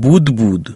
Budbud.